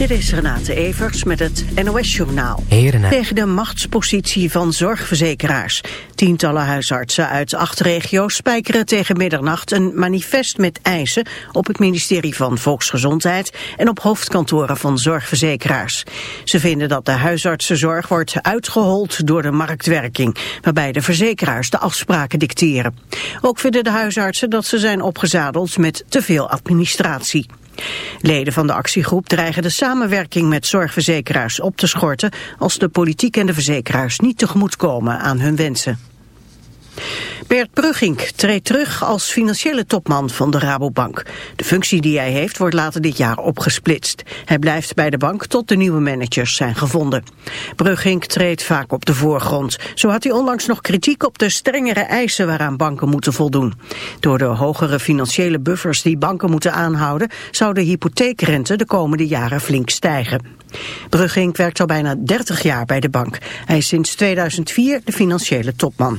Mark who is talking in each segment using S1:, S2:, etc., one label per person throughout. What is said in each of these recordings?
S1: Dit is Renate Evers met het NOS Journaal. Tegen de machtspositie van zorgverzekeraars. Tientallen huisartsen uit acht regio's spijkeren tegen middernacht een manifest met eisen op het ministerie van Volksgezondheid en op hoofdkantoren van zorgverzekeraars. Ze vinden dat de huisartsenzorg wordt uitgehold door de marktwerking, waarbij de verzekeraars de afspraken dicteren. Ook vinden de huisartsen dat ze zijn opgezadeld met te veel administratie. Leden van de actiegroep dreigen de samenwerking met zorgverzekeraars op te schorten als de politiek en de verzekeraars niet tegemoetkomen aan hun wensen. Bert Brugging treedt terug als financiële topman van de Rabobank. De functie die hij heeft wordt later dit jaar opgesplitst. Hij blijft bij de bank tot de nieuwe managers zijn gevonden. Brugging treedt vaak op de voorgrond. Zo had hij onlangs nog kritiek op de strengere eisen waaraan banken moeten voldoen. Door de hogere financiële buffers die banken moeten aanhouden... zou de hypotheekrente de komende jaren flink stijgen. Brugging werkt al bijna 30 jaar bij de bank. Hij is sinds 2004 de financiële topman.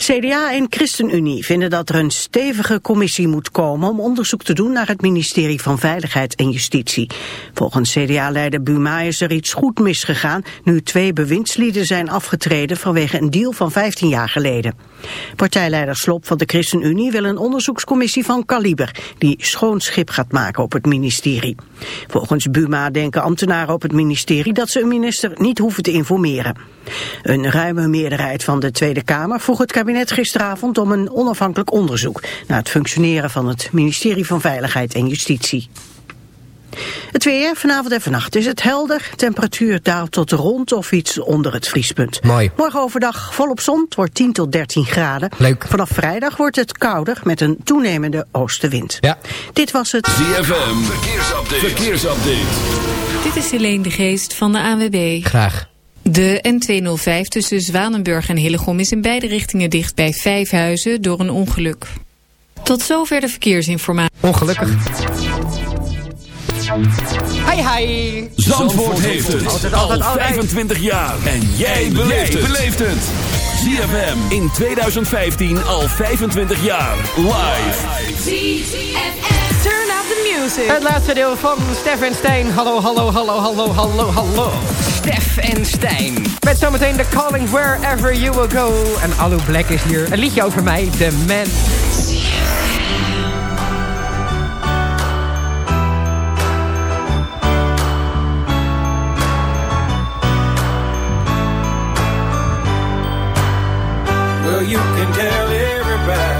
S1: CDA en ChristenUnie vinden dat er een stevige commissie moet komen om onderzoek te doen naar het ministerie van Veiligheid en Justitie. Volgens CDA-leider Buma is er iets goed misgegaan nu twee bewindslieden zijn afgetreden vanwege een deal van 15 jaar geleden. Partijleider Slop van de ChristenUnie wil een onderzoekscommissie van kaliber die schoon schip gaat maken op het ministerie. Volgens Buma denken ambtenaren op het ministerie dat ze een minister niet hoeven te informeren. Een ruime meerderheid van de Tweede Kamer vroeg het kabinet gisteravond om een onafhankelijk onderzoek naar het functioneren van het ministerie van Veiligheid en Justitie. Het weer, vanavond en vannacht is het helder. Temperatuur daalt tot rond of iets onder het vriespunt.
S2: Mooi.
S1: Morgen overdag volop zon, het wordt 10 tot 13 graden.
S2: Leuk.
S1: Vanaf vrijdag wordt het kouder met een toenemende oostenwind.
S2: Ja.
S1: Dit was het...
S3: ZFM, verkeersupdate. verkeersupdate.
S4: Dit is Helene de Geest van de ANWB.
S2: Graag.
S4: De N205 tussen Zwanenburg en Hillegom is in beide richtingen dicht bij Vijfhuizen door een ongeluk. Tot zover de verkeersinformatie.
S2: Ongelukkig.
S5: Hi hi.
S3: Zandvoort heeft het al 25 jaar. En jij beleeft het. ZFM in 2015 al 25 jaar. Live.
S5: Up the music. Het laatste deel van Stef en Stijn. Hallo, hallo, hallo, hallo, hallo, hallo. Stef en Stijn. Met zometeen The Calling Wherever You Will Go. En Alu Black is hier. Een liedje over mij, The Man.
S6: Well, you can tell everybody.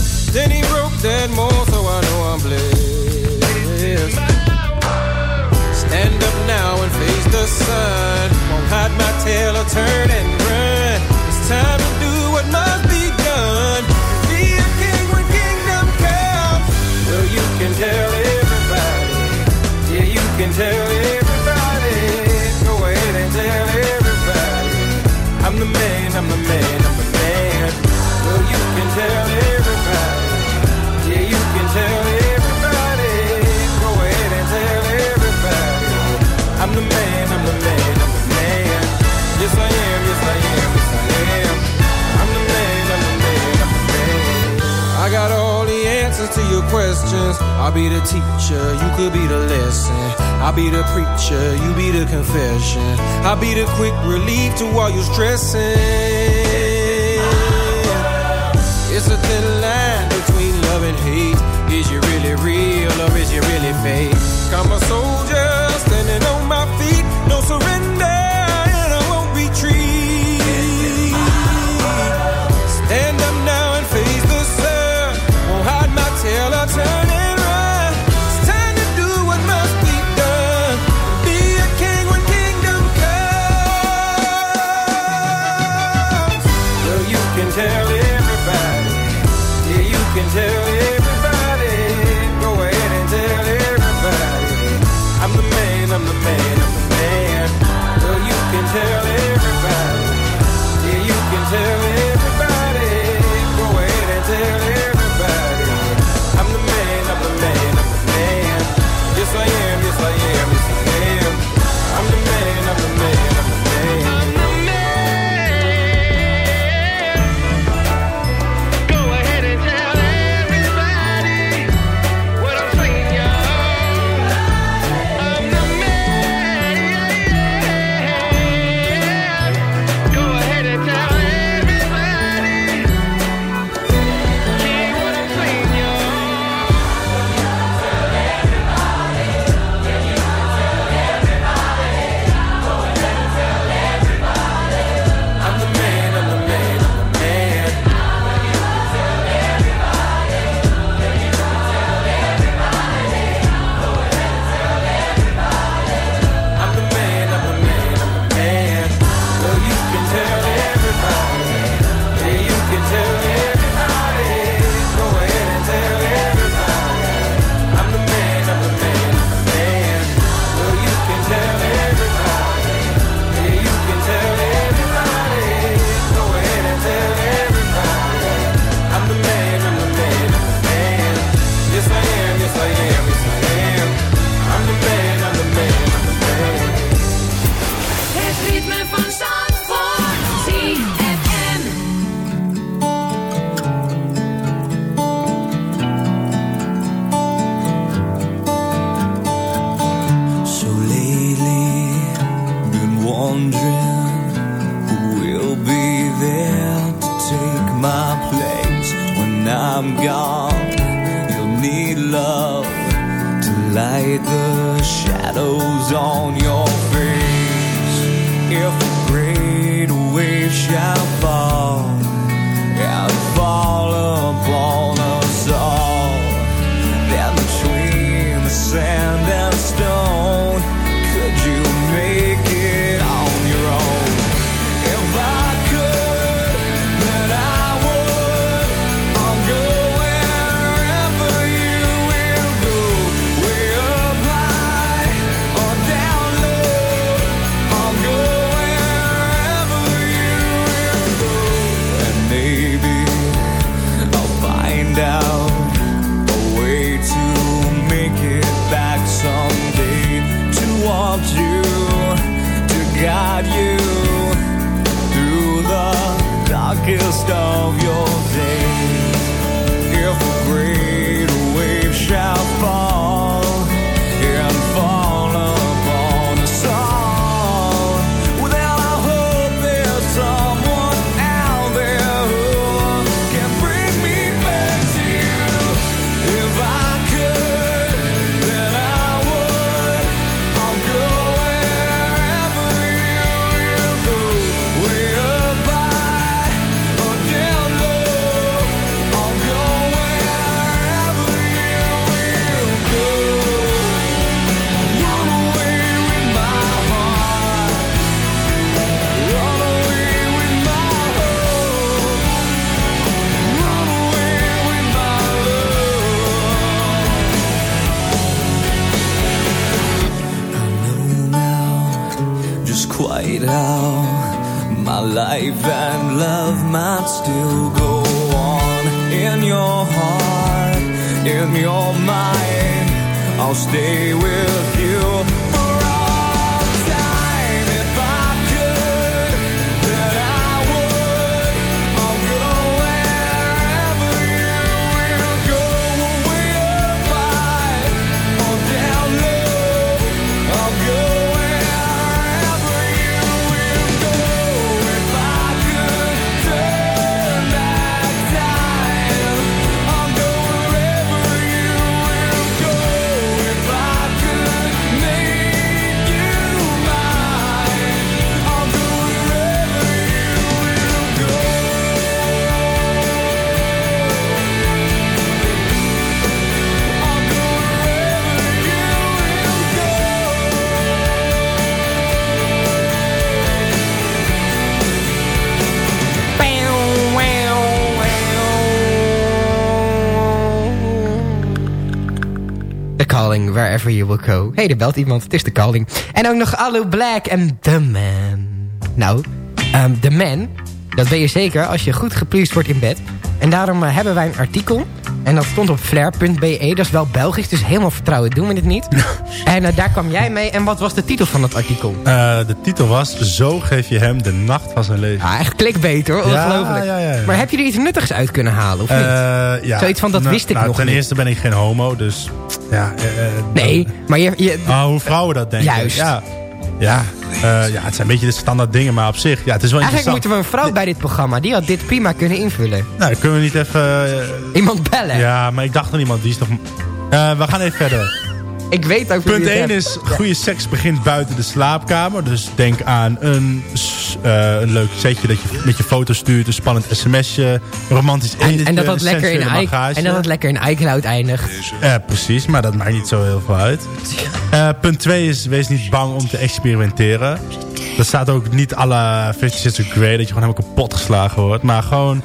S6: Then he broke that mold, so I know I'm blessed. Stand up now and face the sun. Won't hide my tail or turn and run. It's time to do preacher, you be the confession. I'll be the quick relief to all your stressing. It's a thin line between love and hate. Is you really real or is you really fake? I'm a soldier
S2: Wherever
S5: hey, er belt iemand, het is The Calling. En ook nog Alu Black en The Man. Nou, ehm, The Man, dat ben je zeker als je goed gepleased wordt in bed. En daarom eh, hebben wij een artikel. En dat stond op flair.be. Dat is wel Belgisch, dus helemaal vertrouwen doen we dit niet. en eh, daar kwam jij mee. En wat was de titel van het artikel?
S7: Eh, de titel was Zo geef je hem de nacht van zijn leven.
S5: Ja, echt clickbait hoor, ongelooflijk.
S7: ja, ja, ja.
S5: Maar heb je er iets nuttigs uit kunnen halen, of niet?
S7: Eh, ja.
S5: Zoiets van, dat
S7: Nou,
S5: wist ik
S7: nou,
S5: nog
S7: Ten
S5: niet.
S7: eerste ben ik geen homo, dus ja.
S5: nee, maar je... je
S7: Ah, hoe vrouwen dat denken.
S5: Juist.
S7: Ja, ja, eh, ja, het zijn een beetje de standaard dingen, maar op zich, ja, het is wel
S5: eigenlijk moeten we een vrouw bij dit programma. Die had dit prima kunnen invullen.
S7: Nou, kunnen we niet even... eh,
S5: Iemand bellen.
S7: ja, maar ik dacht aan iemand, die is toch... Eh, we gaan even verder.
S5: Ik weet wie
S7: Punt
S5: het
S7: 1
S5: hebt.
S7: is, goede seks begint buiten de slaapkamer. Dus denk aan een, eh, een leuk setje dat je met je foto stuurt. Een spannend sms'je, een romantisch
S5: En, en dat het
S7: een
S5: lekker in i- en dat het lekker in iCloud eindigt.
S7: Ja, precies, maar dat maakt niet zo heel veel uit. Eh, punt 2 is, wees niet bang om te experimenteren. Dat staat ook niet alle 50 Shades of Grey, dat je gewoon helemaal kapot geslagen wordt. Maar gewoon...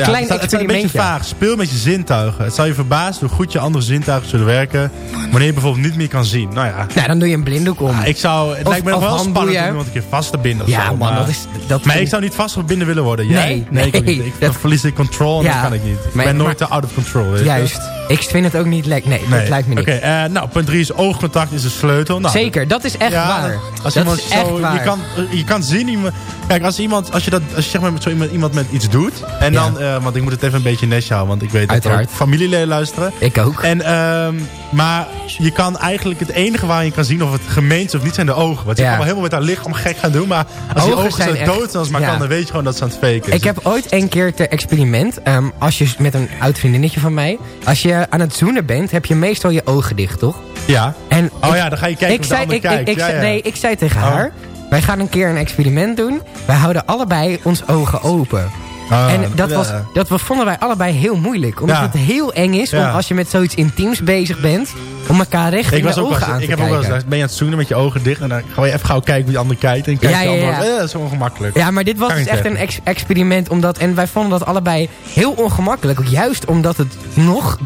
S7: Ja,
S5: klein
S7: het, staat een beetje vaag. Speel met je zintuigen. Het zal je verbazen hoe goed je andere zintuigen zullen werken... wanneer je bijvoorbeeld niet meer kan zien. Nou ja,
S5: Nou, dan doe je een blinddoek om.
S7: ik zou, het
S5: Of-
S7: lijkt me nog wel spannend om iemand een keer vast te binden.
S5: Ja,
S7: zo,
S5: man,
S7: maar,
S5: dat is... Dat
S7: Maar ik zou niet vast verbinden willen worden. Jij?
S5: Nee,
S7: nee. Ik
S5: dat-
S7: dan verlies ik control en
S5: Ja,
S7: dat kan ik niet. Ik ben nooit te out of control. weet je.
S5: Ik vind het ook niet lekker. Nee, dat lijkt me niet.
S7: Oké, eh, nou, punt 3 is oogcontact is de sleutel. Nou,
S5: Zeker, dat is echt
S7: ja,
S5: waar.
S7: Als
S5: dat
S7: iemand
S5: is echt
S7: zo,
S5: waar.
S7: Je, kan, je kan zien, iemand, kijk, als, iemand, als je, dat, als je zeg maar met zo iemand, iemand met iets doet... en dan eh, want ik moet het even een beetje netjes houden. Want ik weet dat ook familieleden luisteren.
S5: Ik ook.
S7: En, ehm, maar je kan eigenlijk het enige waar je kan zien of het gemeend is of niet zijn de ogen. Want je
S5: Ja.
S7: kan wel helemaal met haar lichaam gek gaan doen. Maar als
S5: Ogen
S7: je ogen
S5: zijn
S7: zo
S5: echt-
S7: dood als maar kan, dan weet je gewoon dat ze aan het faken is.
S5: Ik heb ooit een keer ter experiment, ehm, als je met een oud vriendinnetje van mij, als je aan het zoenen bent, heb je meestal je ogen dicht, toch?
S7: Ja.
S5: En
S7: Oh
S5: ik-
S7: ja, dan ga je kijken
S5: ik
S7: of de
S5: zei, ik,
S7: kijkt.
S5: ik
S7: Ja,
S5: zei-
S7: ja.
S5: Nee, ik zei tegen
S7: Oh.
S5: haar, wij gaan een keer een experiment doen. Wij houden allebei ons ogen open.
S7: Ah,
S5: en dat, was, dat was, vonden wij allebei heel moeilijk. Omdat het heel eng is om als je met zoiets intiems bezig bent... om elkaar recht
S7: Ik,
S5: in
S7: was
S5: de
S7: ook
S5: ogen
S7: eens-
S5: aan
S7: ik
S5: te
S7: heb ook wel eens
S5: kijken.
S7: ben je aan het zoenen met je ogen dicht... en dan ga je even gauw kijken hoe die ander kijkt. En de
S5: ja,
S7: ander eh, dat is ongemakkelijk.
S5: Ja, maar dit was dus echt een ex- experiment. Omdat, en wij vonden dat allebei heel ongemakkelijk. Juist omdat het nog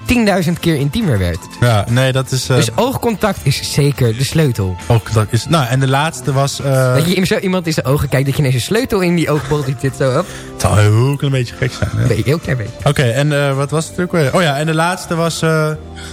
S5: 10.000 keer intiemer werd.
S7: Ja, nee, dat is... eh
S5: Dus oogcontact is zeker de sleutel.
S7: ook, dat is nou, en de laatste was... eh
S5: Dat je zo iemand in zijn ogen kijkt, dat je ineens een sleutel in die oogbol zit zo op.
S7: klein beetje gek zijn. hè?
S5: Nee, heel klein beetje.
S7: Oké, en eh, wat was het ook weer? Oh ja, en de laatste was... eh,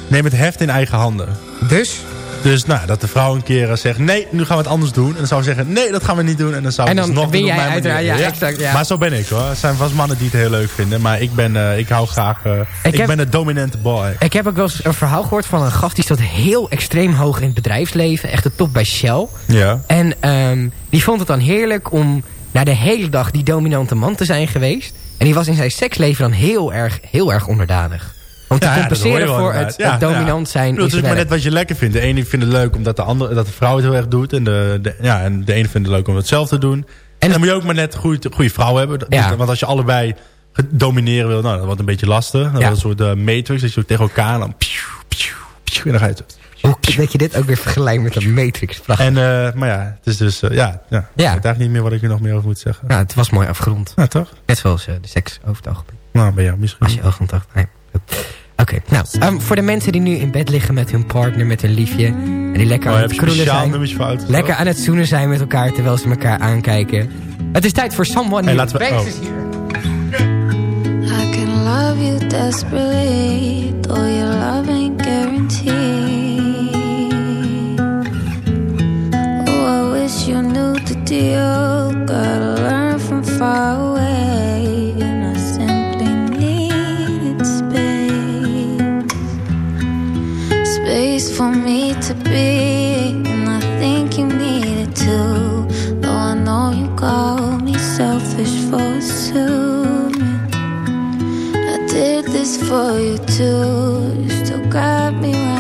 S7: neem het heft in eigen handen.
S5: Dus?
S7: Dus nou, dat de vrouw een keer eh, zegt... nee, nu gaan we het anders doen. En dan zou ze zeggen... nee, dat gaan we niet doen. En dan zou het
S5: dan
S7: nog doen op mijn manier.
S5: ja, exact, ja.
S7: Maar zo ben ik hoor. Er zijn vast mannen die het heel leuk vinden. Maar ik ben, ik hou graag... ik
S5: heb-
S7: ben een dominante boy.
S5: Ik heb ook wel eens een verhaal gehoord van een gast die zat heel extreem hoog in het bedrijfsleven. Echt de top bij Shell.
S7: Ja.
S5: En ehm, die vond het dan heerlijk om na de hele dag die dominante man te zijn geweest. En die was in zijn seksleven dan heel erg, heel erg onderdanig. Om te
S7: Ja, dat
S5: compenseren voor het, dominant zijn
S7: Het is maar net wat je lekker vindt. De ene vindt het leuk omdat de, andere, dat de vrouw het heel erg doet. En de, de, ja, en de ene vindt het leuk om het zelf te doen. En dan moet je ook maar net een goede, goede vrouw hebben. Dat-. Want als je allebei domineren wil, nou, dat wordt een beetje lastig. Dan wordt een soort eh, matrix. Dat je tegen elkaar en dan... Pju, pju, pju, en dan ga je het...
S5: Dat je dit ook weer vergelijkt met de Matrix. Prachtig.
S7: En, eh, maar ja, het is dus... eh, ja, ja. Ik weet eigenlijk niet meer wat ik er nog meer over moet zeggen.
S5: Ja, het was mooi afgerond.
S7: Ja, toch?
S5: Net zoals eh, de seks over het algemeen.
S7: Nou, bij jou misschien.
S5: Als je oogcontact... Nee. goed. Oké, nou, ehm, voor de mensen die nu in bed liggen met hun partner, met hun liefje... en die lekker
S7: Oh,
S5: aan het
S7: een
S5: kroelen zijn... Lekker aan het zoenen zijn met elkaar terwijl ze elkaar aankijken. Het is tijd voor Someone
S7: Hey,
S5: New.
S7: laten we-
S5: Banks
S7: oh.
S5: is hier.
S8: I can love you desperately, though your love the deal. Gotta learn from far away, and I simply needed space. Space for me to be, and I think you need it too. Though I know you call me selfish for assuming. I did this for you too. You still got me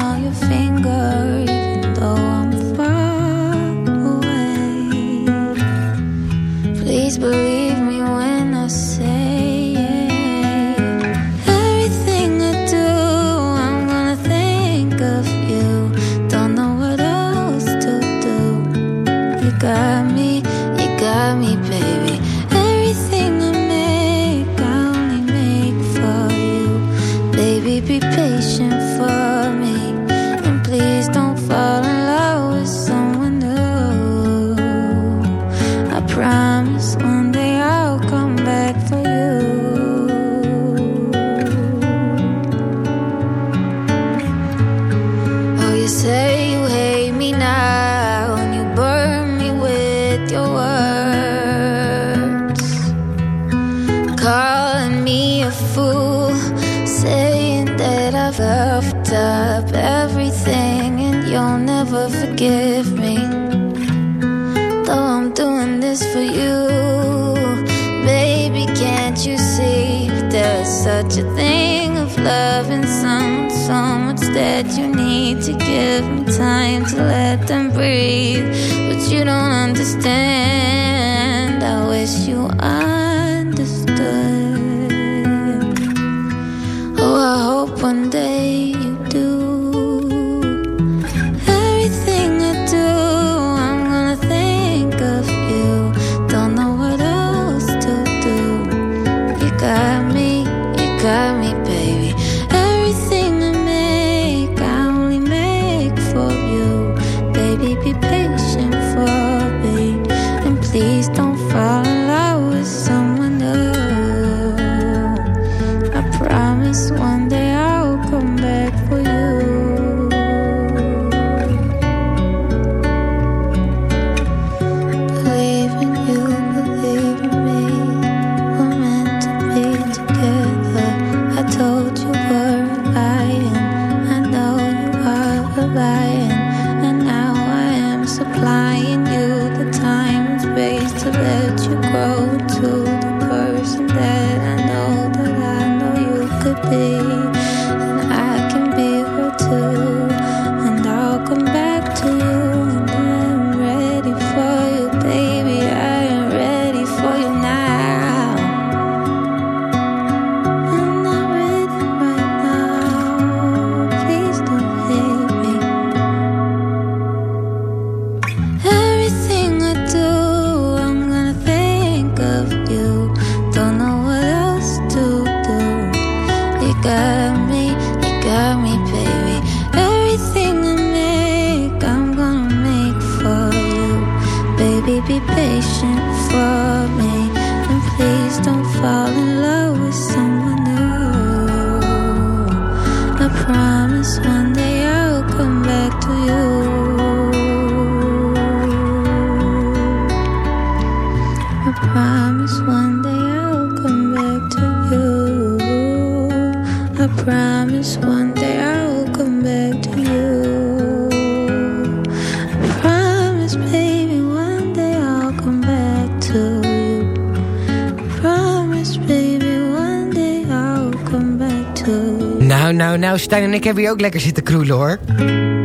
S5: Stijn en ik hebben hier ook lekker zitten kroelen, hoor.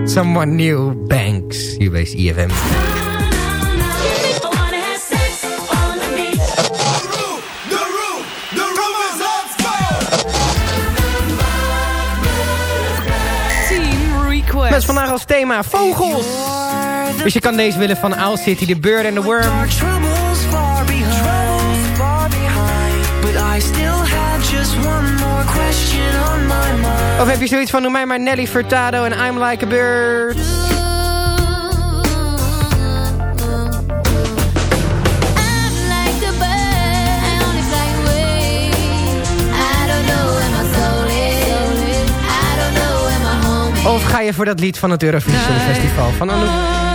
S5: Someone New Banks, hier bij IFM. Met vandaag als thema vogels. Dus je kan deze willen van Owl City, The Bird and the Worm. Of heb je zoiets van, noem mij maar Nelly Furtado en I'm Like a Bird. Of ga je voor dat lied van het Eurovisie Songfestival van Anouk?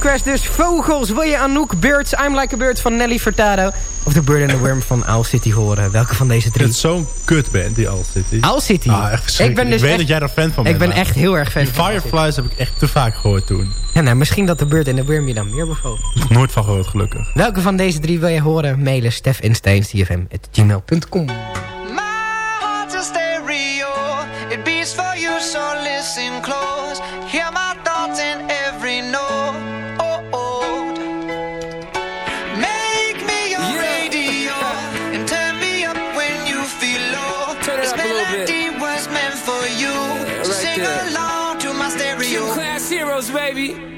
S5: Request dus Vogels. Wil je Anouk, Birds, I'm Like a Bird van Nelly Furtado... of The Bird and the Worm van Owl City horen? Welke van deze drie?
S7: het zo'n kut band, die All City.
S5: Owl City?
S7: Ah, echt.
S5: Ik ben dus
S7: ik weet
S5: echt-
S7: dat jij er fan van bent.
S5: Ik ben
S7: maar
S5: echt heel erg fan
S7: Die
S5: van.
S7: Fireflies heb ik echt te vaak gehoord toen.
S5: Ja, nou, misschien dat The Bird and the Worm je dan meer bevalt.
S7: Nooit van gehoord, gelukkig.
S5: Welke van deze drie wil je horen? Mailen Stef en Stijn, cfm.gmail.com.
S9: My heart's a stereo. It beats for you, so listen close.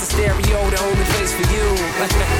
S2: And know my heart's a stereo, the only place for you.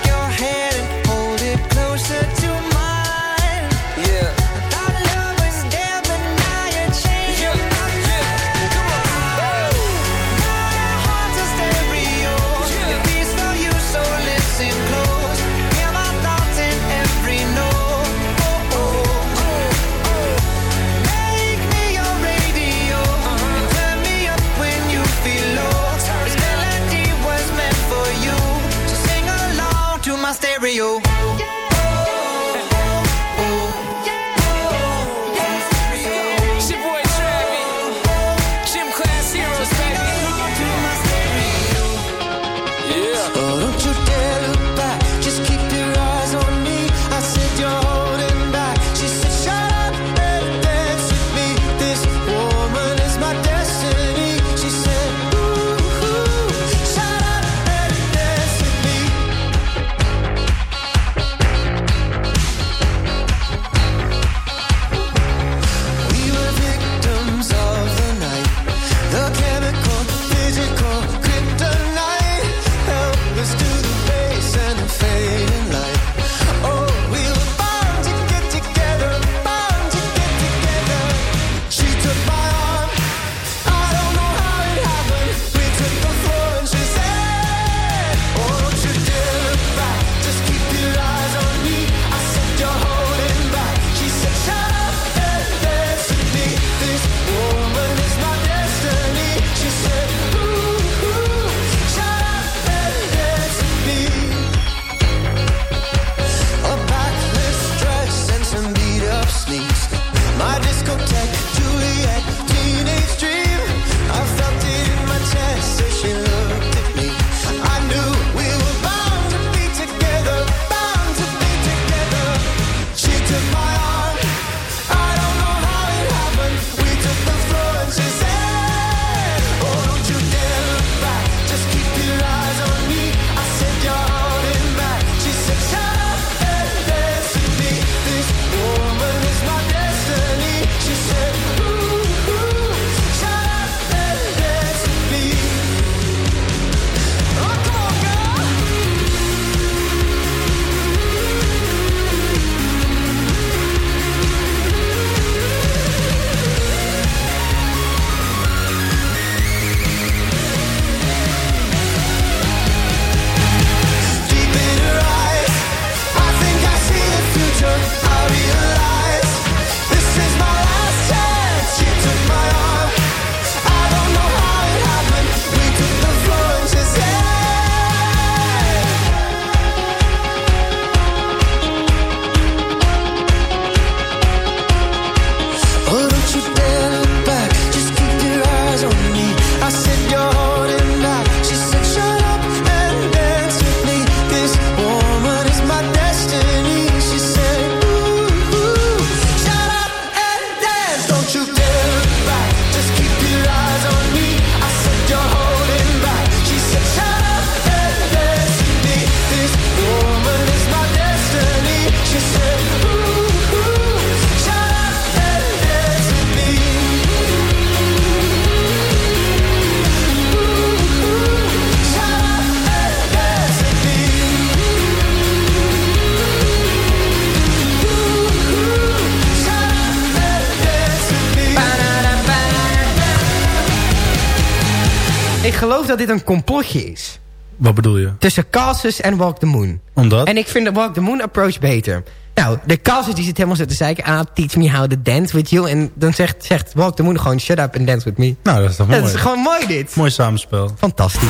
S5: dat dit een complotje is.
S7: Wat bedoel je?
S5: Tussen Casus en Walk the Moon.
S7: Omdat?
S5: En ik vind de Walk the Moon approach beter. Nou, de Casus die zit helemaal zitten zeiken. Ah, teach me how to dance with you. En dan zegt, zegt Walk the Moon gewoon shut up and dance with me.
S7: Nou, dat is toch mooi.
S5: Dat is gewoon mooi dit.
S7: Mooi samenspel.
S5: Fantastisch.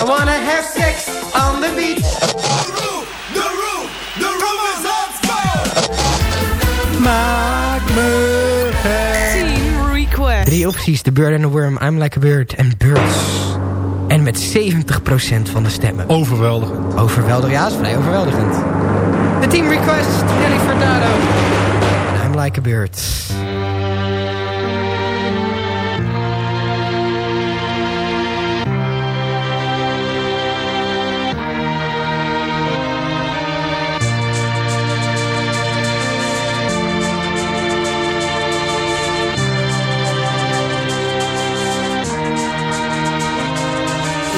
S5: I wanna have sex on the beach.
S7: The room, the
S4: room is on fire.
S5: Maak me Drie opties, The Bird and the Worm, I'm Like a Bird en Birds. En met 70% van de stemmen.
S7: Overweldigend.
S5: Overweldigend, ja, is vrij overweldigend. The team request, Nelly Fernando. I'm Like a Bird.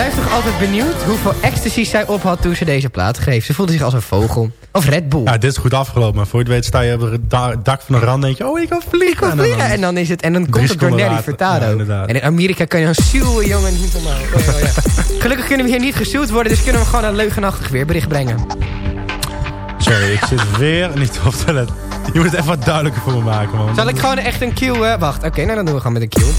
S5: blijf toch altijd benieuwd hoeveel ecstasy zij op had toen ze deze plaat schreef. Ze voelde zich als een vogel. Of Red Bull.
S7: Ja, dit is goed afgelopen. Maar voor je het weet sta je op het da- dak van een rand en denk je... Oh, ik kan vliegen.
S5: Ik kan
S7: En dan-
S5: vliegen. En dan is het. En dan komt het door Nelly. Furtado.
S7: Ja,
S5: en in Amerika kan je een zuwe jongen niet normaal. Oh, ja, ja. Gelukkig kunnen we hier niet gesuwd worden. Dus kunnen we gewoon een leugenachtig weerbericht brengen.
S7: Sorry, ik zit weer niet op toilet. Je moet het even wat duidelijker voor me maken, man.
S5: Zal ik gewoon echt een cue... wacht, oké, nou dan doen we gewoon met een cue.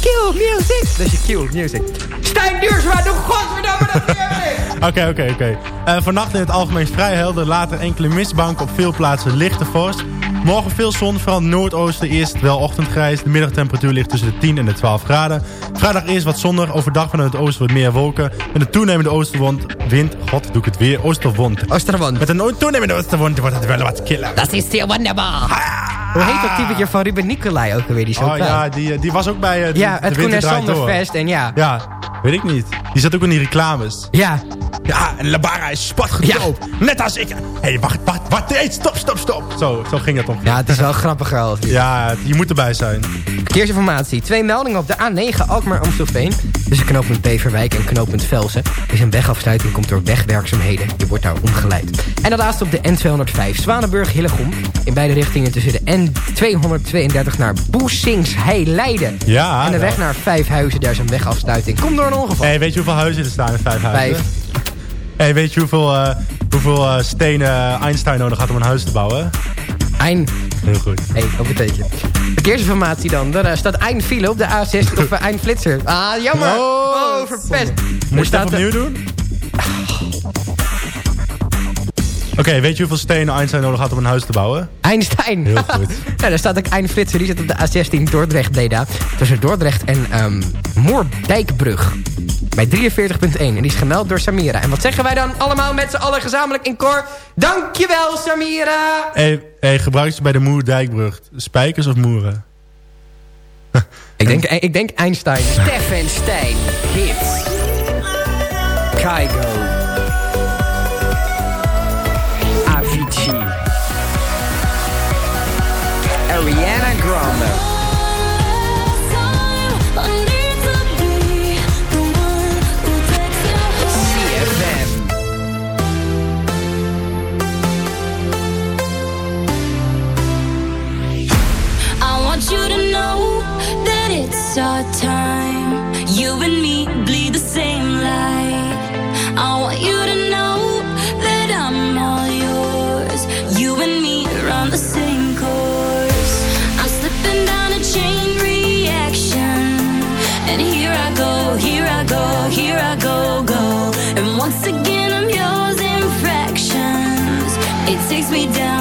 S5: Cue music. Dat is je cue music. Stijn Duursma, doe godverdomme dat weerbericht.
S7: Oké, oké, oké. Eh, Vannacht in het algemeen vrij helder. Later enkele mistbanken op veel plaatsen lichte vorst. Morgen veel zon, vooral noordoosten eerst wel ochtendgrijs. De middagtemperatuur ligt tussen de 10 en de 12 graden. Vrijdag eerst wat zonnig. Overdag vanuit het oosten wat meer wolken. Met een toenemende oostenwind. Wind, god, doe ik het weer. Oosterwind.
S5: Oosterwand.
S7: Met een toenemende oostenwind wordt het wel wat killer.
S5: Dat is heel wonderbaar. Hoe heet dat typetje van Ruben Nicolai ook alweer? Die zo
S7: Oh
S5: praat?
S7: ja, die, eh, die was ook bij eh, de,
S5: Ja,
S7: de
S5: het Koen en. En ja,
S7: Ja, weet ik niet. Die zat ook in die reclames.
S5: ja.
S7: Ja, en Labara is spatgoedkoop. Net als ik. Hé, hey, wacht, wacht, wacht. Nee, stop, stop, stop. Zo, zo ging het ongeveer.
S5: ja, het is wel grappig wel.
S7: Ja, je moet erbij zijn.
S5: Verkeersinformatie. Twee meldingen op de A9 Alkmaar-Amstelveen. Tussen knooppunt Beverwijk en knooppunt Velsen. Is een wegafsluiting, komt door wegwerkzaamheden. Je wordt daar omgeleid. En de laatste op de N205 Zwanenburg-Hillegom. In beide richtingen tussen de N232 naar Boesingsheij-Leiden.
S7: Ja.
S5: en de
S7: ja.
S5: weg naar Vijfhuizen, daar is een wegafsluiting. Komt door een ongeval.
S7: Hé, weet je hoeveel huizen er staan in vijf huizen?
S5: Vijf.
S7: Hé, weet je hoeveel, eh, hoeveel eh, stenen Einstein nodig had om een huis te bouwen?
S5: Ein.
S7: Heel goed.
S5: Hey, dat betekent. Verkeersinformatie dan. Er eh, staat een file op de A6 of een flitser. Ah, jammer.
S7: Oh,
S5: Oh, verpest.
S7: Moet je even opnieuw doen? Oké, weet je hoeveel stenen Einstein nodig had om een huis te bouwen?
S5: Einstein.
S7: Heel goed.
S5: ja, daar staat ook een flitser. Die zit op de A16 Dordrecht-Breda. Tussen Dordrecht en ehm Moerdijkbrug. Bij 43.1. En die is gemeld door Samira. En wat zeggen wij dan allemaal met z'n allen gezamenlijk in koor? Dankjewel, Samira!
S7: Hé, hey, gebruik je bij de Moerdijkbrug spijkers of moeren?
S5: ik, denk, ik denk Einstein. Stef en Stijn. Hits. Kaigo.
S10: Takes me down,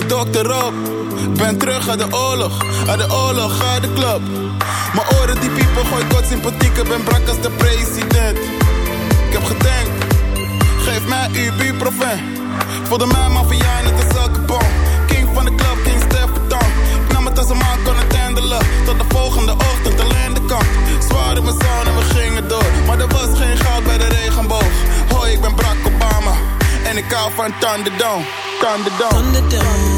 S11: de dokter op. Ben terug uit de oorlog, uit de oorlog, uit de club. Mijn oren die piepen, gooi kort sympathiek. Ik ben brak als de president. Ik heb gedenkt, geef mij ibuprofen. Voelde mij maffia net als elke bom. King van de club, King Stefan. Ik nam het als een man kon het handelen. Tot de volgende ochtend alleen de kant. Zwaar in mijn zon en we gingen door. Maar er was geen goud bij de regenboog. Hoi, ik ben Barack Obama. En ik hou van Thunderdome. Thunderdome.
S6: Thunderdome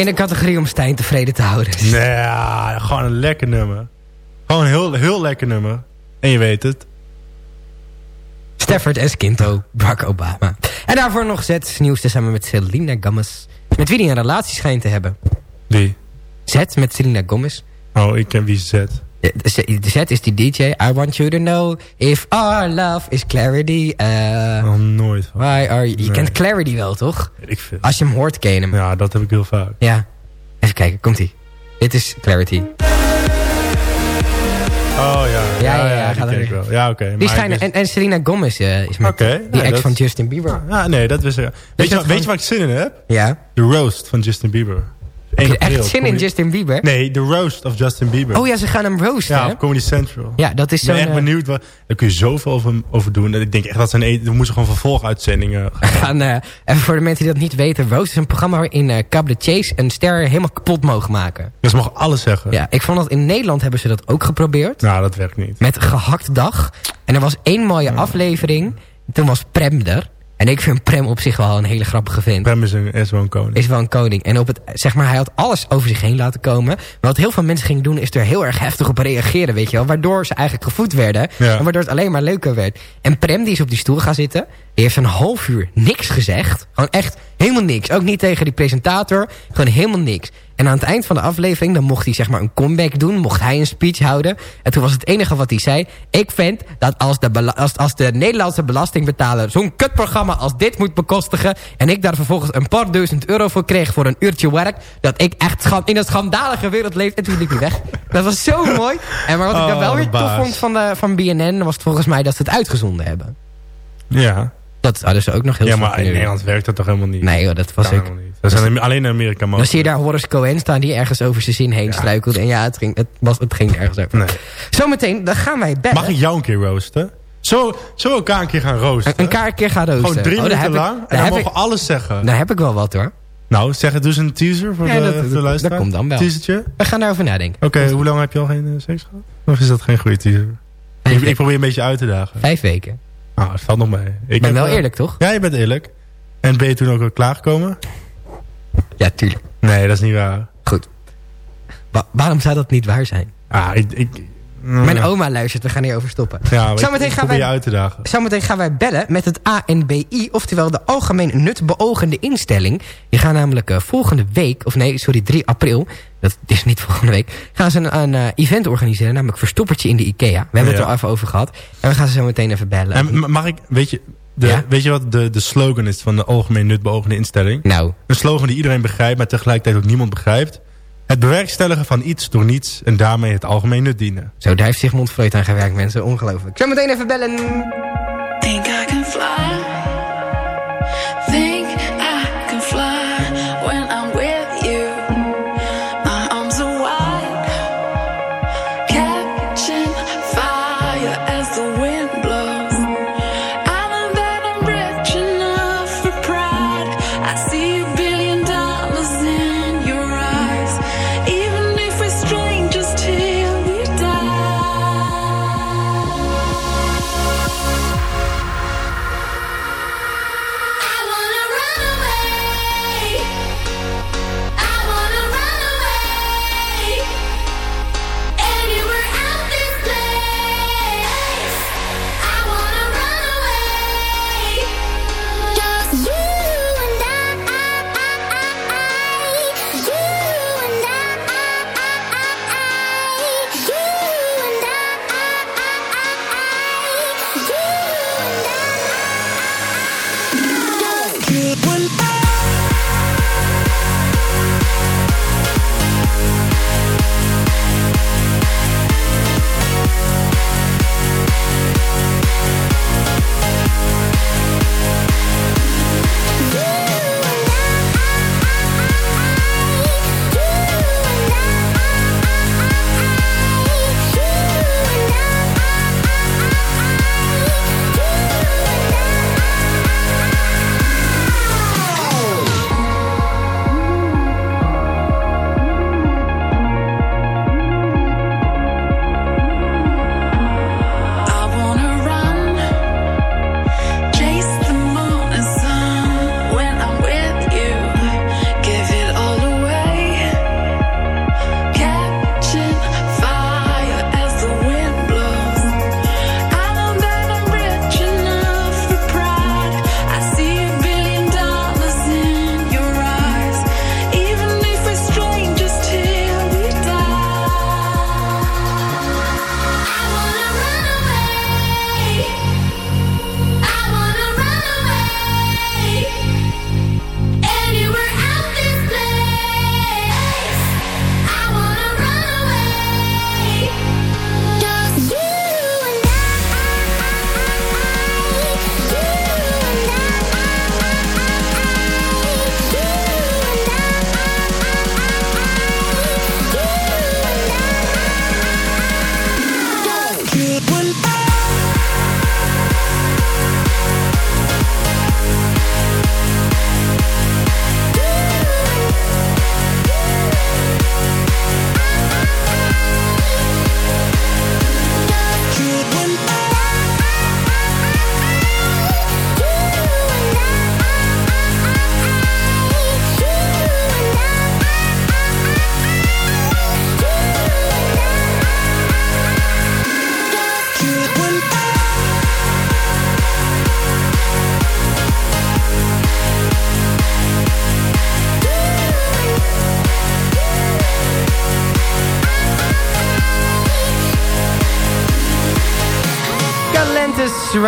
S5: In de categorie om Stijn tevreden te houden.
S7: Nee, ja, gewoon een lekker nummer. Gewoon een heel, heel lekker nummer. En je weet het.
S5: Stafford Esquinto, Barack Obama. En daarvoor nog Z nieuws samen met Selena Gomez. Met wie die een relatie schijnt te hebben.
S7: Wie?
S5: Z met Selena Gomez.
S7: Oh, ik ken wie Z.
S5: Z is die DJ. I want you to know if our love is clarity. Uh,
S7: Oh, nooit. van.
S5: why are you... Je
S7: Nee.
S5: kent clarity wel, toch?
S7: Ik veel.
S5: Als je hem hoort, ken je hem.
S7: Ja, dat heb ik heel vaak.
S5: Ja. Even kijken, komt-ie. Dit is clarity.
S7: Oh ja.
S5: Ja, ja, ja,
S7: die
S5: er
S7: ik
S5: weer.
S7: wel. Ja, oké.
S5: Die schijnen,
S7: wist-
S5: en, en Selena Gomez eh, is met die ex
S7: dat-
S5: van Justin Bieber.
S7: Ja, nee, dat wist ik. Weet je, weet je waar ik zin in heb?
S5: Ja.
S7: De roast van Justin Bieber.
S5: Heb je
S7: 1 april,
S5: echt zin in Justin Bieber?
S7: Nee, de roast of Justin Bieber.
S5: Oh ja, ze gaan hem roosten,
S7: Ja, op Comedy Central.
S5: Ja, dat is
S7: Ik ben echt
S5: eh,
S7: benieuwd. Wat, daar kun je zoveel over, over doen. Ik denk echt dat zijn... We moeten gewoon vervolguitzendingen gaan.
S5: gaan, eh, voor de mensen die dat niet weten. Roast is een programma waarin uh, Cab de Chase een ster helemaal kapot mogen maken.
S7: Dus ze mogen alles zeggen.
S5: Ja, ik vond dat in Nederland hebben ze dat ook geprobeerd.
S7: Nou, dat werkt niet.
S5: Met gehakt dag. En er was één mooie aflevering. Toen was Prem er. En ik vind Prem op zich wel een hele grappige vent.
S7: Prem is, een, is wel een koning.
S5: Is wel een koning. En op het, zeg maar, hij had alles over zich heen laten komen. Maar wat heel veel mensen gingen doen, is er heel erg heftig op reageren, weet je wel. Waardoor ze eigenlijk gevoed werden.
S7: Ja.
S5: En waardoor het alleen maar leuker werd. En Prem, die is op die stoel gaan zitten. Die heeft een half uur niks gezegd. Gewoon echt helemaal niks. Ook niet tegen die presentator. Gewoon helemaal niks. En aan het eind van de aflevering, dan mocht hij zeg maar een comeback doen. Mocht hij een speech houden. En toen was het enige wat hij zei. Ik vind dat als de, als, als de Nederlandse belastingbetaler zo'n kutprogramma als dit moet bekostigen. En ik daar vervolgens een paar duizend euro voor kreeg voor een uurtje werk. Dat ik echt in een schandalige wereld leef. En toen liep hij weg. Dat was zo mooi. En maar wat ik dan
S7: Oh,
S5: wel weer tof vond van, de, van BNN was het volgens mij dat ze het uitgezonden hebben.
S7: Ja.
S5: Dat hadden ze ook nog heel
S7: Ja, maar in. Nederland werkt dat toch helemaal niet?
S5: Nee dat was
S7: Kan niet. Dat zijn alleen in Amerika
S5: Dan
S7: mogelijk.
S5: zie je daar Horace Cohen staan die ergens over zijn zin heen struikelt. En ja, het ging, het, was, het ging nergens over.
S7: Nee.
S5: Zometeen, dan gaan wij bellen.
S7: Mag ik jou een keer roosten? Zo, zo elkaar een keer gaan roosten?
S5: Een, een ka- keer gaan roosten.
S7: Gewoon drie
S5: Oh,
S7: minuten
S5: ik-
S7: lang. en dan mogen
S5: ik-
S7: we alles zeggen.
S5: Daar heb ik wel wat hoor.
S7: Nou, zeg het dus een teaser voor
S5: Ja,
S7: de,
S5: dat-
S7: voor de luisteraar.
S5: dat komt dan wel.
S7: Teasertje?
S5: We gaan daarover nadenken.
S7: Oké, hoe lang heb je al geen eh, seks gehad? Of is dat geen goede teaser? Ik, ik probeer een beetje uit te dagen.
S5: vijf weken.
S7: Nou, het valt nog mee. Ik
S5: ben wel
S7: eh,
S5: eerlijk toch?
S7: Ja, je bent eerlijk. En ben je toen ook wel klaargekomen?
S5: Ja, tuurlijk.
S7: Nee, dat is niet waar.
S5: Goed. Wa- waarom zou dat niet waar zijn?
S7: Ah, ik, ik,
S5: Mijn oma luistert, we gaan hierover stoppen.
S7: Ja,
S5: Zometeen gaan wij-
S7: je uit te dagen.
S5: Zometeen gaan wij bellen met het ANBI, oftewel de Algemeen Nutbeogende Instelling. Die gaan namelijk eh, volgende week, of nee, sorry, 3 april, dat is niet volgende week, gaan ze een, een eh, event organiseren, namelijk Verstoppertje in de IKEA. We hebben het er al even over gehad. En we gaan ze zo meteen even bellen.
S7: En ma- mag ik, weet je, de,
S5: Ja?
S7: weet je wat de, de slogan is van de algemeen nutbeogende instelling?
S5: nou,
S7: Een slogan die iedereen begrijpt, maar tegelijkertijd ook niemand begrijpt. Het bewerkstelligen van iets door niets en daarmee het algemeen nut dienen.
S5: zo, daar heeft Sigmund Freud aan gewerkt, mensen. Ongelooflijk. Zo meteen even bellen.
S12: Think I can fly.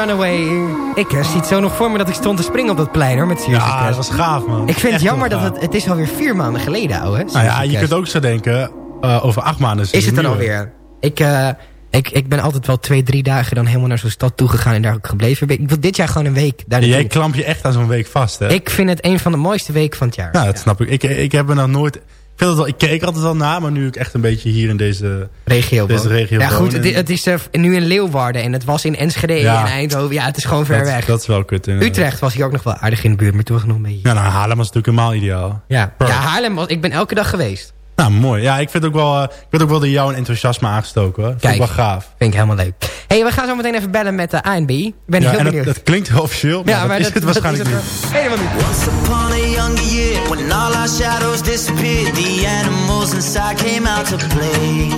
S5: Runaway. Ik eh, zie het zo nog voor me dat ik stond te springen op dat plein hoor, met Serious
S7: Ja, dat was gaaf, man.
S5: Ik vind het jammer dat het... Het is alweer vier maanden geleden, ouwe.
S7: Nou ja, je kunt ook zo denken, eh, over acht maanden
S5: Is het er alweer? Ik, eh, ik, ik ben altijd wel twee, drie dagen dan helemaal naar zo'n stad toegegaan en daar ook gebleven. Ik wil dit jaar gewoon een week daar
S7: Ja, Jij klamp je echt aan zo'n week vast, hè?
S5: Ik vind het een van de mooiste weken van het jaar.
S7: Nou, dat snap ik. ik. Ik heb er nog nooit... Ik, keek altijd wel na, maar nu ik echt een beetje hier in deze...
S5: regio.
S7: Deze regio
S5: Ja goed, het, het is eh, nu in Leeuwarden en het was in Enschede
S7: Ja.
S5: en Eindhoven. Ja, het is gewoon ver
S7: dat,
S5: weg.
S7: Dat is wel kut. inderdaad.
S5: Utrecht was hier ook nog wel aardig in de buurt, maar toen was nog een beetje...
S7: Ja, nou, Haarlem was natuurlijk helemaal ideaal.
S5: Ja, ja Haarlem was... Ik ben elke dag geweest.
S7: Nou, mooi. Ja, ik vind ook wel, eh, ik vind ook wel de jouw enthousiasme aangestoken, hoor. Vind
S5: Kijk.
S7: ik wel gaaf.
S5: Vind ik helemaal leuk. hey, we gaan zo meteen even bellen met de ANB. Ik ben
S7: Ja,
S5: heel
S7: en dat,
S5: benieuwd.
S7: dat klinkt heel officieel, maar,
S5: ja, maar
S7: dat is het waarschijnlijk niet.
S5: is het wel. helemaal niet.
S13: Once upon a younger year, when all our shadows disappeared, the animals inside came out to play.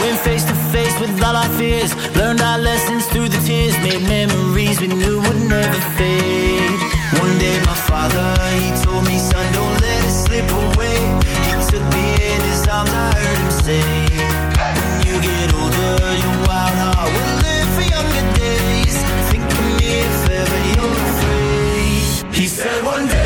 S13: Went face to face with all our fears. Learned our lessons through the tears. Made memories we knew would never fade. One day my father, he told me, in I heard him say, When you get older, your wild heart will live for younger days. Think of me if ever you're afraid. He said, one day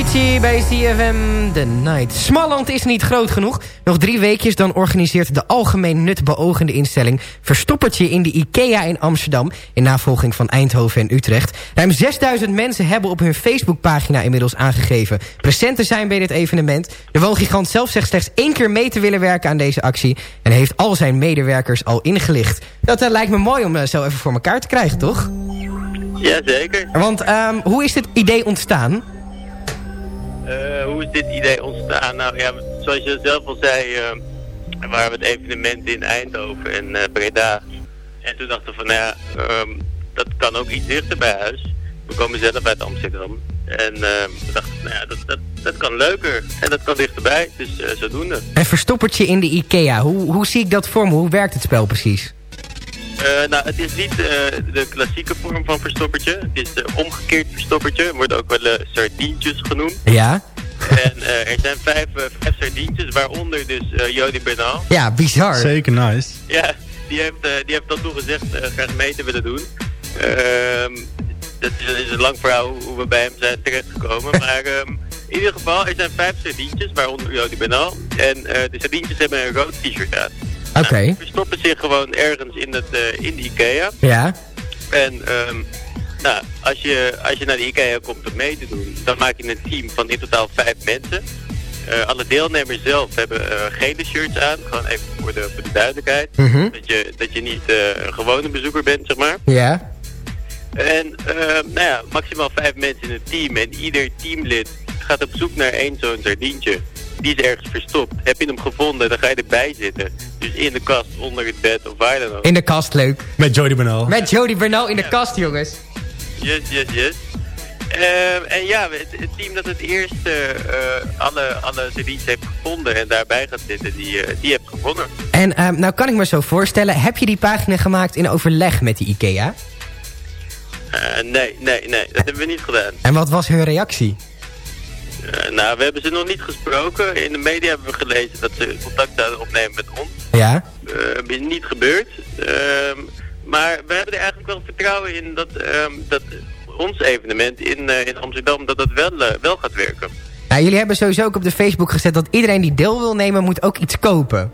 S5: Avicii bij CFM The Night. Smalland is niet groot genoeg. Nog drie weekjes dan organiseert de algemeen nut beogende instelling... Verstoppertje in de IKEA in Amsterdam... in navolging van Eindhoven en Utrecht. Ruim 6000 mensen hebben op hun Facebookpagina inmiddels aangegeven... present te zijn bij dit evenement. De woongigant zelf zegt slechts één keer mee te willen werken aan deze actie... en heeft al zijn medewerkers al ingelicht. Dat eh, lijkt me mooi om eh, zo even voor elkaar te krijgen, toch?
S14: Jazeker.
S5: Want ehm, hoe is dit idee ontstaan?
S14: Eh, hoe is dit idee ontstaan? Nou ja, zoals je zelf al zei, eh, waren we het evenement in Eindhoven en eh, Breda. En toen dachten we van, nou ja, ehm, dat kan ook iets dichter bij huis. We komen zelf uit Amsterdam. En we dachten, nou ja, dat, dat, dat kan leuker en dat kan dichterbij. Dus zodoende.
S5: Een verstoppertje in de IKEA. Hoe, hoe zie ik dat voor me? Hoe werkt het spel precies?
S14: Eh, nou, het is niet eh, de klassieke vorm van verstoppertje. Het is de omgekeerd verstoppertje. Wordt ook wel uh, sardientjes genoemd.
S5: Ja?
S14: En eh, er zijn vijf, vijf sardientjes, waaronder dus eh, Jody Bernal.
S5: Ja, bizar.
S7: Zeker nice.
S14: Ja, die heeft, die heeft tot toe gezegd eh, graag mee te willen doen. Ehm, dat is, is een lang verhaal hoe, we bij hem zijn terechtgekomen. maar ehm, in ieder geval, er zijn vijf sardientjes, waaronder Jody Bernal. En eh, de sardientjes hebben een rood t-shirt aan.
S5: Oké.
S14: Nou, die verstoppen zich gewoon ergens in, het, eh, in de IKEA.
S5: Ja.
S14: En ehm, nou, als, je, als je naar de IKEA komt om mee te doen, dan maak je een team van in totaal vijf mensen. Eh, alle deelnemers zelf hebben eh, gele shirts aan, gewoon even voor de, voor de duidelijkheid.
S5: Mhm.
S14: dat, je, dat je niet een gewone bezoeker bent, zeg maar.
S5: Ja.
S14: En ehm, nou ja, maximaal vijf mensen in het team. En ieder teamlid gaat op zoek naar één zo'n sardientje. Die is ergens verstopt. Heb je hem gevonden, dan ga je erbij zitten. Dus in de kast, onder het bed of waar dan ook.
S5: In de kast, leuk.
S7: Met Jody Bernal.
S5: Met Jody Bernal in de kast, jongens.
S14: Yes, yes, yes. Ehm, en ja, het, het team dat het eerst eh, alle, alle CD's heeft gevonden en daarbij gaat zitten, die, eh, die heeft gewonnen.
S5: En ehm, nou kan ik me zo voorstellen, heb je die pagina gemaakt in overleg met die IKEA?
S14: Eh, nee, nee, nee, dat hebben we niet gedaan.
S5: En wat was hun reactie?
S14: Eh, nou, we hebben ze nog niet gesproken. In de media hebben we gelezen dat ze contact zouden opnemen met ons.
S5: Ja?
S14: Eh, is niet gebeurd. Ehm, maar we hebben er eigenlijk wel vertrouwen in dat, ehm, dat ons evenement in, eh, in Amsterdam dat dat wel, wel gaat werken.
S5: Nou, jullie hebben sowieso ook op de Facebook gezet dat iedereen die deel wil nemen moet ook iets kopen.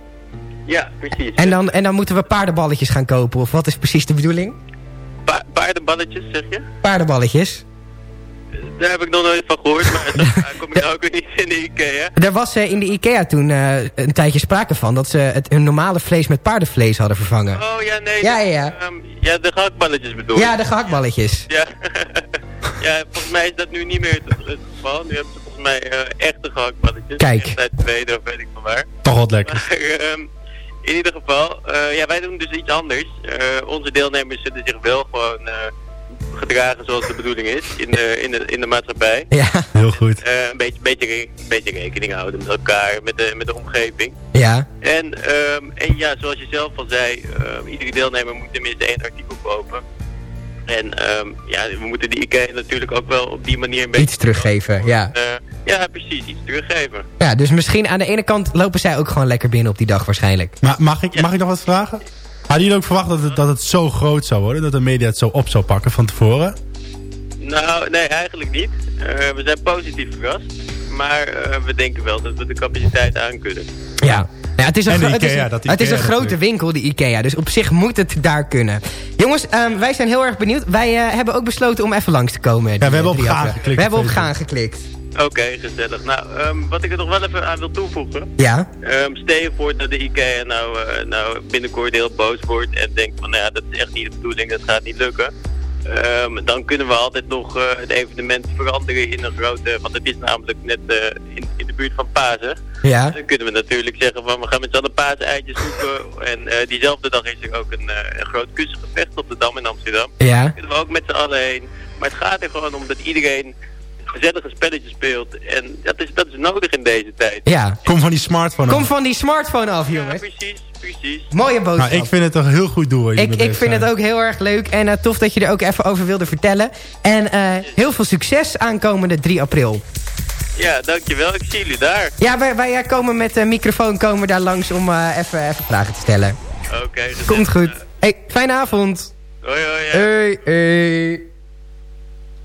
S14: Ja, precies.
S5: En dan, en dan moeten we paardenballetjes gaan kopen. Of wat is precies de bedoeling?
S14: Pa paardenballetjes, zeg je?
S5: Paardenballetjes.
S14: Daar heb ik nog nooit van gehoord, maar daar kom ik ook weer niet in de Ikea.
S5: Er was eh, in de Ikea toen eh, een tijdje sprake van... dat ze het, hun normale vlees met paardenvlees hadden vervangen.
S14: Oh ja, nee.
S5: Ja,
S14: de-
S5: ja, ja.
S14: ehm, ja, de gehaktballetjes bedoel
S5: Ja, de gehaktballetjes.
S14: Ja. ja, volgens mij is dat nu niet meer het, het geval. Nu hebben ze volgens mij eh, echte gehaktballetjes.
S5: Kijk.
S14: Uit Zweden of weet ik van waar.
S7: Toch wat lekker.
S14: Maar, ehm, in ieder geval, eh, ja, wij doen dus iets anders. Eh, onze deelnemers zullen zich wel gewoon eh, gedragen zoals de bedoeling is in de, in de, in de maatschappij.
S5: Ja.
S7: Heel goed.
S14: Eh, een beetje, beetje, beetje rekening houden met elkaar, met de, met de omgeving.
S5: Ja.
S14: En, ehm, en ja, zoals je zelf al zei, ehm, iedere deelnemer moet tenminste één artikel kopen. En ehm, ja, we moeten die IKEA natuurlijk ook wel op die manier een beetje...
S5: Iets teruggeven, ja.
S14: eh, ja, precies, iets teruggeven.
S5: Ja, dus misschien aan de ene kant lopen zij ook gewoon lekker binnen op die dag waarschijnlijk.
S7: Maar mag ik, mag ik nog wat vragen? Hadden jullie ook verwacht dat het, dat het zo groot zou worden? Dat de media het zo op zou pakken van tevoren?
S14: Nou, nee, eigenlijk niet. Eh, we zijn positief verrast. Maar eh, we denken wel dat we de capaciteit aan kunnen.
S5: Ja. Ja, het is een, het is een- het is een grote
S7: natuurlijk.
S5: winkel, die Ikea. Dus op zich moet het daar kunnen. Jongens, ehm, wij zijn heel erg benieuwd. Wij eh, hebben ook besloten om even langs te komen.
S7: Ja, we hebben op gaan geklikt
S5: We hebben
S7: op
S5: gaan geklikt.
S14: Oké, gezellig. Nou, ehm, wat ik er nog wel even aan wil toevoegen.
S5: Ja.
S14: Ehm, stel je voor dat de IKEA nou, eh, nou binnenkort heel boos wordt en denkt van nou ja, dat is echt niet de bedoeling, dat gaat niet lukken. Ehm, dan kunnen we altijd nog eh, het evenement veranderen in een grote, want het is namelijk net eh, in, in de buurt van Pasen.
S5: Ja.
S14: Dan kunnen we natuurlijk zeggen van we gaan met z'n allen paaseitjes zoeken. En eh, diezelfde dag is er ook een, eh, een groot kussengevecht op de Dam in Amsterdam.
S5: Ja.
S14: Daar kunnen we ook met z'n allen heen. Maar het gaat er gewoon om dat iedereen gezellige spelletjes speelt. En dat is, dat is nodig in deze tijd.
S5: Ja.
S7: Kom van die smartphone
S5: Kom
S7: af.
S5: van die smartphone af,
S14: Ja,
S5: jongens.
S14: precies, precies.
S5: Mooie boodschap.
S7: Nou, ik vind het toch een heel goed doel.
S5: Ik, ik vind het ook heel erg leuk en eh, tof dat je er ook even over wilde vertellen. En eh, heel veel succes aankomende 3 april.
S14: Ja, dankjewel. Ik zie jullie daar.
S5: Ja, wij, wij eh, komen met de microfoon komen daar langs om eh, even, even vragen te stellen.
S14: Oké, gezellig.
S5: Komt goed. Hey, fijne avond.
S14: Hoi, hoi. ja.
S5: Hey, hey.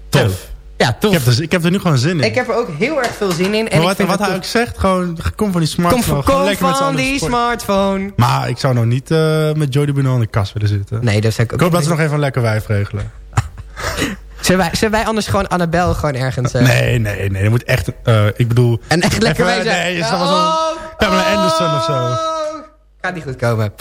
S7: Tof.
S5: Ja, tof.
S7: Ik heb, er, ik heb er nu gewoon zin in.
S5: Ik heb er ook heel erg veel zin in. En
S7: maar wat, wat hij ook zegt, gewoon kom van die
S5: Kom,
S7: smartphone.
S5: van- kom
S7: lekker z'n
S5: van
S7: allen
S5: die smartphone.
S7: Maar ik zou nou niet eh, met Jody Bruno in de kast willen zitten.
S5: Nee, dat zou ik ook
S7: Ik hoop dat ze nog even een lekker wijf regelen.
S5: Zullen wij, zullen wij anders gewoon Annabel gewoon ergens... eh,
S7: Nee, nee, nee. Dat moet echt... eh, ik bedoel...
S5: En echt lekker
S7: even,
S5: wijzen.
S7: Nee, is dat wel zo'n Pamela Anderson of zo.
S5: Gaat niet goed komen.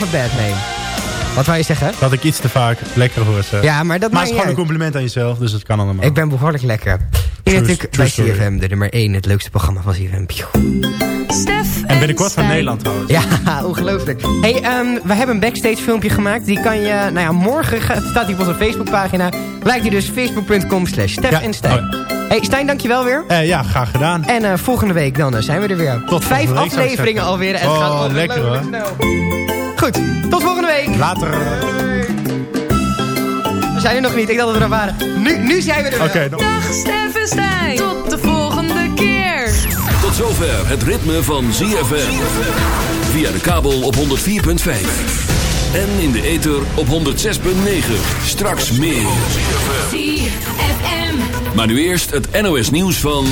S15: Love bad name.
S5: Wat wou je zeggen?
S7: Dat ik iets te vaak lekker hoor. Zeg.
S5: Ja, maar dat
S7: maar het is gewoon een compliment aan jezelf, dus dat kan allemaal.
S5: Ik ben behoorlijk lekker. Hier natuurlijk bij. CFM, de nummer 1, het leukste programma van CFM.
S4: Stef
S7: En binnenkort van. Nederland trouwens.
S5: Ja, ongelooflijk. hey, ehm, we hebben een backstage filmpje gemaakt. Die kan je, nou ja, morgen staat die op onze Facebookpagina. Lijkt die dus facebook.com slash Stef
S7: Ja.
S5: en Stijn.
S7: Oh
S5: Hey, Stijn, dankjewel weer.
S7: Eh, ja, graag gedaan.
S5: En eh, volgende week dan eh, zijn we er weer. Tot vijf afleveringen alweer. En het
S7: Oh,
S5: gaat
S7: lekker, hoor.
S5: snel. Goed, tot volgende week.
S7: Later.
S5: We zijn er nog niet, ik dacht dat we er waren. Nu, nu zijn we er
S7: nog-
S4: Dag Stef en Stijn. Tot de volgende keer.
S3: Tot zover het ritme van ZFM. Via de kabel op 104.5. En in de ether op 106.9. Straks meer.
S4: ZFM.
S3: Maar nu eerst het NOS nieuws van...